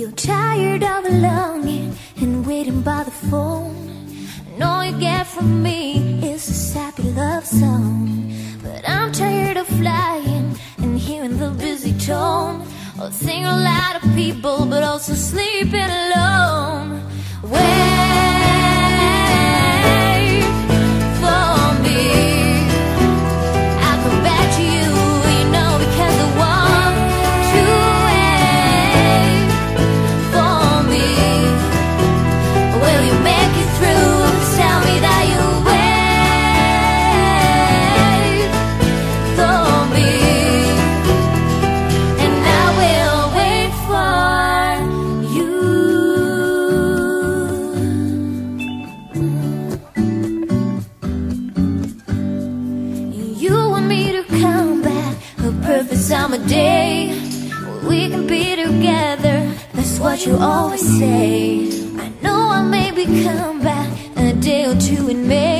You're tired of longing and waiting by the phone. And all you get from me is a sappy love song. But I'm tired of flying and hearing the busy tone. Of seeing a lot of people, but also sleeping alone. Wait perfect summer day. We can be together, that's what you always say. I know I may be come back a day or two in May.